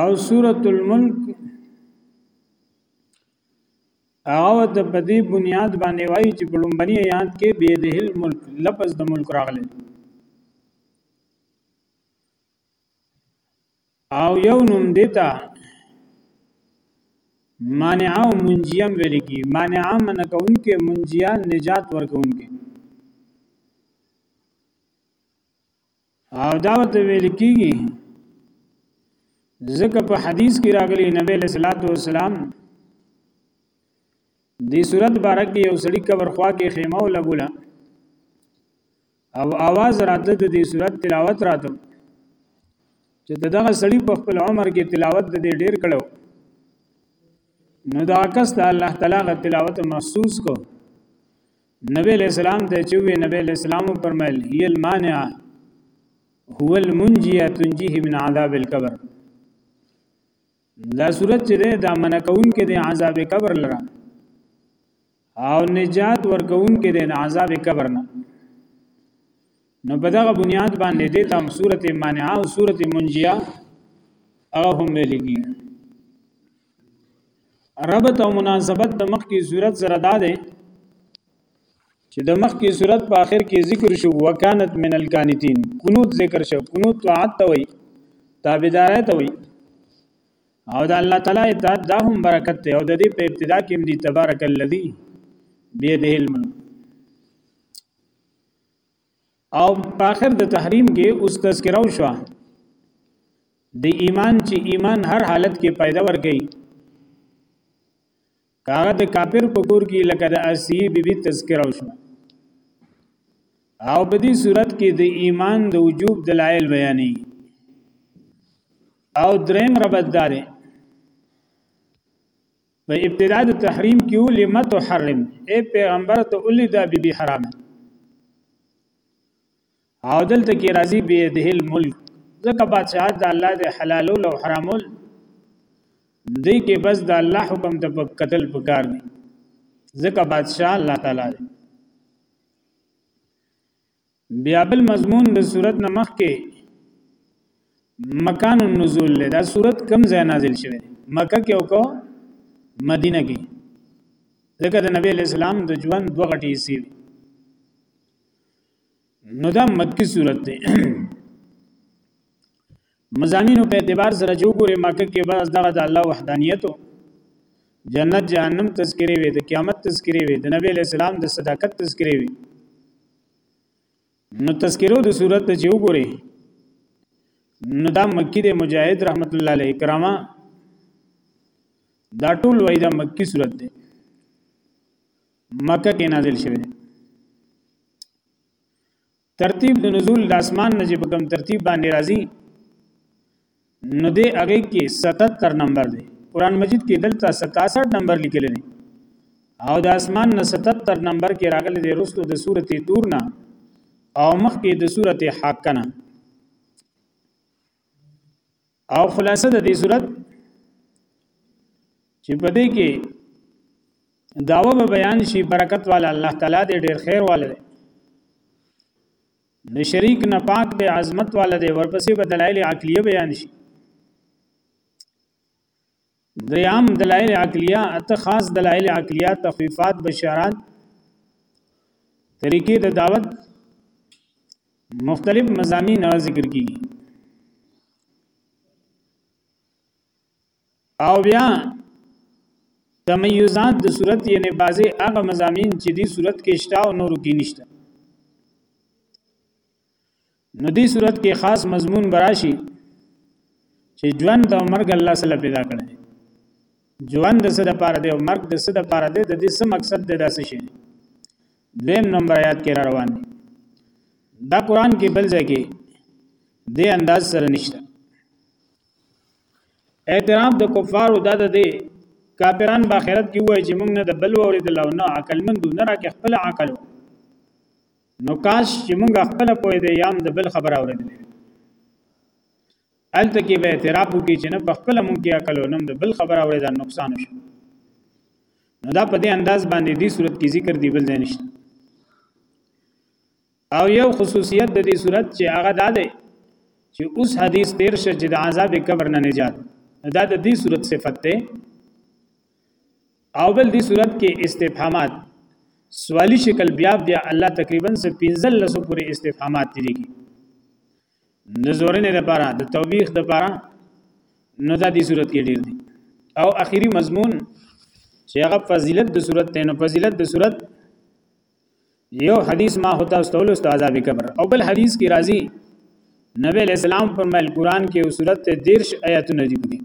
او سورۃ الملک هغه ته په دې بنیاد باندې وایي چې په لومبني آیات کې به د هل ملک لفظ د ملک راغلی او یو نوم دیتا مانع او منجیم ویل کی مانع من کونکي منجیا نجات ورکونکي او دا ورته ویل کیږي ځکه په حدیث کې راغلی نبی له صلوات و سلام دې صورت بارک دی یو سړی کبر خوا کې خیمه او لګولا او आवाज راته د دې صورت تلاوت راته چې دغه سړی په خپل عمر کې تلاوت د دې ډیر کړو نو دا کس ته الله تعالی غ تلاوت محسوس کو نبی علیہ السلام ته چې وی نبی علیہ السلام فرمایل هی المانع هو المنجی تنجیه من عذاب القبر دا صورت چې ده دا منع کون کې د عذاب قبر لره او نجات ورکون کې د عذاب قبر نه نو په دغه بنیاد باندې د تام صورت مانعه او صورت منجیه هغه هم ویلږي ربط او مناسبت د مخ کی صورت سره دا ده چې د مخ کی صورت په آخر کې ذکر شو وکانت من الکانتین قنوت ذکر شو قنوت طاعت ته وي تابعداري ته وي او د الله تعالی اطاعت دا هم برکت ته او د دې په ابتدا کې دی تبارک الذی بيده الملک او په اخر د تحریم کې اوس تذکره وشو د ایمان چې ایمان هر حالت کې پیدا ورګي کاغه د کافر په ګور کې لکه د اسی بیبي تذکره وشو او په دې صورت کې د ایمان د وجوب دلایل بیانې او دریم ربط داري په ابتدا د تحریم کې و لم تحرم اے پیغمبر ته اولی دا بی بی حرامه او دلته کې راځي به د هل ملک ځکه بادشاہت د الله د حلالو او حرامو دې کې بس د الله حکم ته په قتل پکار دي ځکه بادشاہ الله تعالی دی بیا بل مضمون د صورت نه مخکې مکان النزول له دا صورت کم ځای نازل شوه مکه کې او کو مدینه کې ځکه د نبی اسلام د ژوند دوه غټي سي نو دا مکی صورت ده مضامینو په اعتبار سره چې وګورې مکه کې بس دغه د الله وحدانیت جنت جهنم تذکرې وي د قیامت تذکرې وي د نبی له سلام د صداقت تذکرې وي نو تذکرو د صورت چې وګورې نو دا مکی د مجاهد رحمت الله علیه کرامه دا ټول وای دا مکی صورت ده مکه کې نازل شوه ترتیب د نزول د اسمان نه چې په کوم ترتیب باندې راځي نو دې هغه کې 77 نمبر دی قران مجید کې دلته 67 نمبر لیکل دي او د اسمان نه 77 نمبر کې راغلي د رستو د سورته تور نه او مخکې د سورته حاکنه او خلاصه د دې صورت چې په دې کې داوا به بیان شي برکت والا الله تعالی دې ډېر خیر والا دی نو شریک نه پاک دی عظمت والا دی ورپسې به دلایل عقلیه بیان شي دريم، دلائل عقليه، اته خاص دلائل عقليه، تخويفات، بشارات، طریقې د دعوت مختلف مزامین هغه ذکر کیږي او بیا تمیزات د صورت یعنی بازه هغه مزامین چې دی صورت کې شته او نورو کې نشته نو دې صورت کې خاص مضمون براشي چې ژوند او مرګ الله سره پیدا کړی دی ژوند د څه لپاره دی او مرګ د څه لپاره دی د دې څه مقصد دی دا څه شي دویم نمبر آیات کې را روان دی دا قران کې بل ځای کې دې انداز سره نشته اعتراف د کفارو دا ده دی کافران با خیرت کې وای چې موږ نه د بل اوریدل او نه عقل مند نه راکې خپل عقل نو کاش چې مونږ خپل پوه دی یام د بل خبر اوریدلې الته کې به اعتراف وکړي چې نه په خپل مونږ کې عقل نم د بل خبر اوریدل نقصان شو نو دا په دې انداز باندې دې صورت کې ذکر دی بل ځای نشته او یو خصوصیت د دې صورت چې هغه دا دی چې اوس حدیث تیر شه چې د عذاب قبر نه نجات دا د دې صورت صفت ده او بل دې صورت کې استفهامات سوالی شکل بیا بیا الله تقریبا س 15 لسو پورې استفهامات تیریږي نزورنه لپاره د توبیخ لپاره نو دا دې صورت کې ډیر دي او اخیری مضمون چې هغه فضیلت د صورت ته نو فضیلت د صورت یو حدیث ما هوتا استول است عذاب قبر او بل حدیث کې راځي نبی اسلام فرمایل قران کې او صورت ته دیرش آیاتونه دي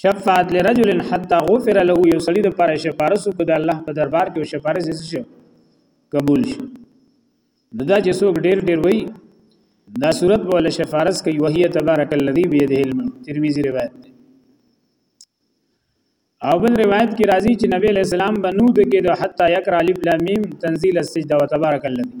شفاعت لرجل حتا غفر له یو سړي د پاره شفارس کو د الله په دربار کې او شفارس یې شو قبول شو نو دا چې څوک ډیر ډیر وای دا صورت په ول شفارس کوي وهي تبارک الذی بيده الملک ترمذی روایت ده او بل روایت کې راځي چې نبی علیہ السلام بنود کې د حتا یقرا الف لام میم تنزيل السجده وتبارک الذی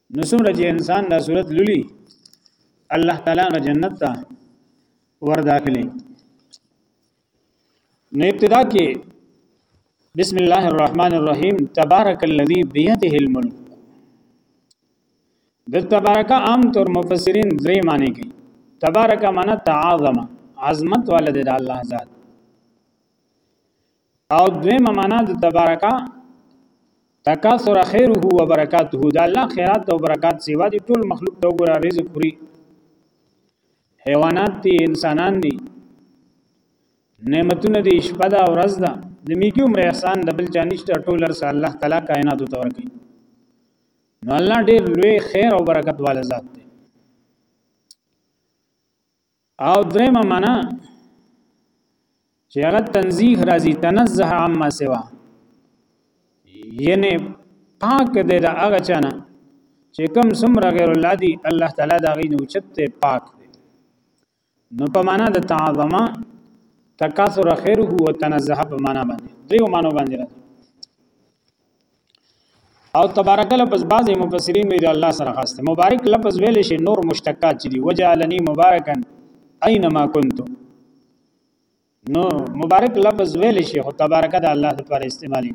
نو څومره چې انسان دا صورت لولي الله تعالی غ جنت ته ور داخلي نو ابتدا کې بسم الله الرحمن الرحیم تبارک الذی بیده الملک د تبارک عام طور مفسرین درې معنی کوي تبارک معنا تعاظم عظمت والد د الله ذات او دویمه معنا د تبارکا تکاثر خیره و برکاته د الله خیرات او برکات سیوا دي ټول مخلوق ته وګوره رزق خوري حیوانات دي انسانان دي نعمتونه دي شپه ده ورځ ده د میګي عمر احسان د بل چا نشته ټول ارس الله تعالی کائنات ته ورکي نو الله ډېر لوی خیر او برکت والا ذات دی او درېمه معنا چې هغه تنزیه راځي تنزه عما سوا یعنی پاک دی دا هغه چانه چې کم سمره غیر الله دی الله تعالی دا غي نوچت ته پاک دی نو په معنا د تعظما تکاثر خیره او تنزه په معنا باندې دیو مانو باندې راځي او تبارک لفظ بعض مفسرین ویل الله سره خاص دی مبارک لفظ ویل شي نور مشتقات دي وجعلني مبارکا اينما كنت نو مبارک لفظ ویل شي او تبارک د الله لپاره استعمالي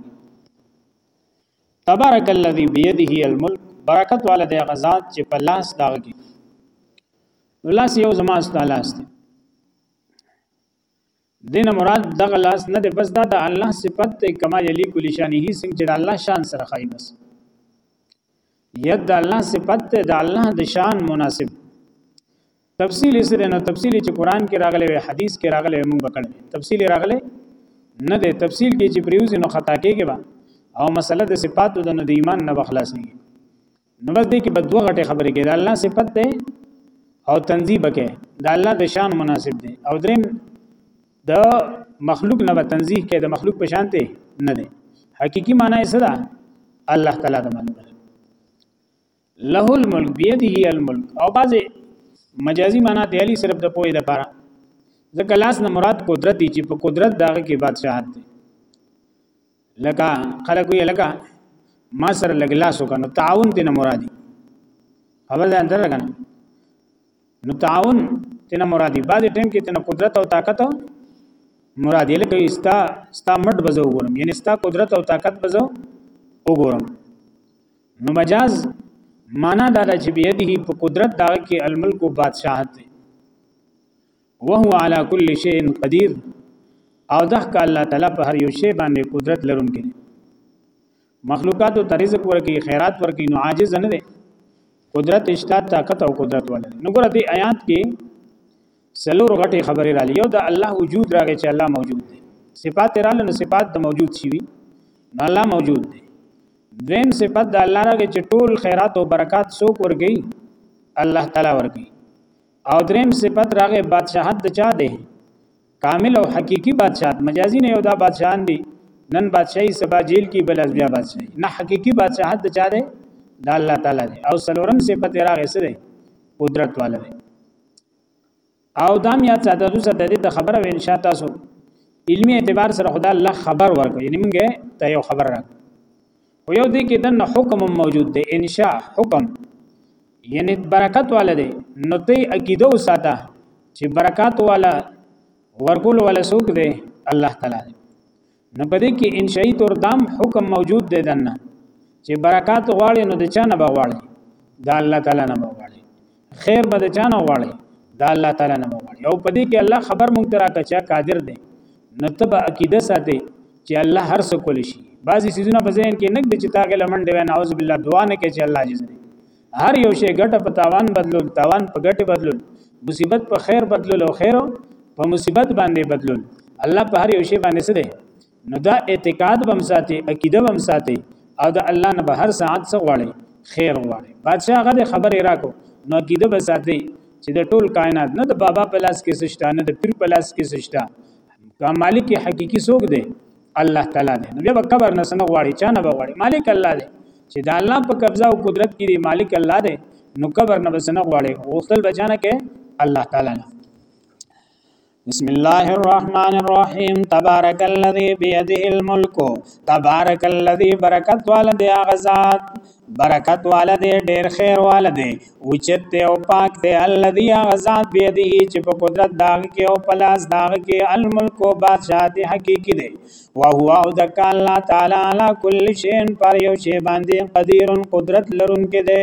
تبارک الذي بيده الملك برکت والا د غزاد چې په لاس داغه کې لاس یو زما ستالاس دی دې نه مراد دغه لاس نه دی بس دا د الله صفت دی کما یلی کلی شانه څنګه چې د الله شان سره خای بس ید د الله صفت دی د الله د شان مناسب تفصیل یې سره نو تفصیل چې قران کې راغلی وي حدیث کې راغلی وي موږ وکړل تفصیل راغلی نه دی تفصیل کې چې پریوز نو خطا کېږي با او مسله د صفاتو د نه د ایمان نه بخلاصي نو بس دې کې به دوه غټه خبرې کې دا الله صفت ده او تنظیب کې دا الله د شان مناسب دی او دریم د مخلوق نه تنظیح کې د مخلوق په شان ته نه دی حقيقي معنی یې ده الله تعالی د ملک له الملک بيديه الملک او بعضه مجازي معنی دی علی صرف د پوهې لپاره ځکه لاس نه مراد قدرت دی چې په قدرت داغه کې بادشاہت دی لکه خلک وی لکه ما سره لګ لاس وکنو تعاون دې نه مرادي خبر ده اندر کنه نو تعاون دې نه مرادي بعد ټیم کې تنه قدرت او طاقت مرادي لکه استا استا مټ بزو ګورم یعنی استا قدرت او طاقت بزو وګورم نو مجاز معنا دا چې بيدی په قدرت دا کې الملک او بادشاہت دی وهو علی کل شیء قدیر او دهک الله تعالی په هر یو شی باندې قدرت لرونکی دی مخلوقاتو ته رزق ورکي خیرات ورکي نو عاجز نه دی قدرت اشتا طاقت او قدرت ولري نو ګره دې آیات کې سلور غټي خبرې را لیو دا الله وجود راغی چې الله موجود دی صفات را لنه صفات د موجود شي نو الله موجود دی دویم صفات د الله راغی چې ټول خیرات او برکات څوک ورګي الله تعالی ورګي او دریم صفت راغې بادشاہت د چا دی کامل او حقيقي بادشاہت مجازي نه یو دا بادشاہان دي نن بادشاہي سبا جیل کې بل از بیا بادشاہي نه حقيقي بادشاہت د چا دی د الله تعالی دی او سلورم صفت راغې سره قدرت والا دی او دام یاد ساته دوسه د دې خبره وین شاته تاسو علمی اعتبار سره خدا الله خبر ورکړي یعنی موږ ته یو خبر راکړي خو یو دی کې دنه حکم موجود دی انشاء حکم یعنی برکت والا دی نو ته عقیده وساته چې برکات والا ورکول والا څوک دی الله تعالی نو په دې کې انشائی تور دام حکم موجود دی دنه چې برکات غواړي نو د چا نه بغواړي دا الله تعالی نه بغواړي خیر به د چانه غواړي دا الله تعالی نه غواړي او په دې کې الله خبر مونږ ترا کچا قادر دی نو ته به عقیده ساتي چې الله هر څه کول شي بعضی سيزونه په ذهن کې نګد چې تاګه لمن دی نعوذ بالله دعا نه کوي چې الله عجز دی هر یو شی ګټه په تاوان بدلول تاوان په ګټه بدلول مصیبت په خیر بدلول او خیر په مصیبت باندې بدلول الله په هر یو شی باندې سره نو دا اعتقاد بم ساتي عقیده بم ساتي او د الله نه به هر ساعت څه غواړي خیر غواړي بادشاہ غد خبره راکو نو عقیده به ساتي چې د ټول کائنات نه د بابا په لاس کې سشته نه د پیر په لاس کې سشته کا مالک حقيقي څوک دی الله تعالی دی نو بیا به قبر نه سنه غواړي چا نه غواړي مالک الله دی چې دا الله په قبضه او قدرت کې دی مالک الله دی نو قبر نه بسنه غواړي غوښتل بچانه کې الله تعالی نه بسم الله الرحمن الرحیم تبارک الذی بیده الملک تبارک الذی برکت والده غزاد برکت والده ډیر خیر والده اوچت ته او پاک ته الذی غزاد بیده چې په قدرت داغ کې او پلاس داغ کې الملک او بادشاہت حقیقی دی او هو او د الله تعالی علی کل شین پر یو شی باندې قدیر قدرت لرونکي دی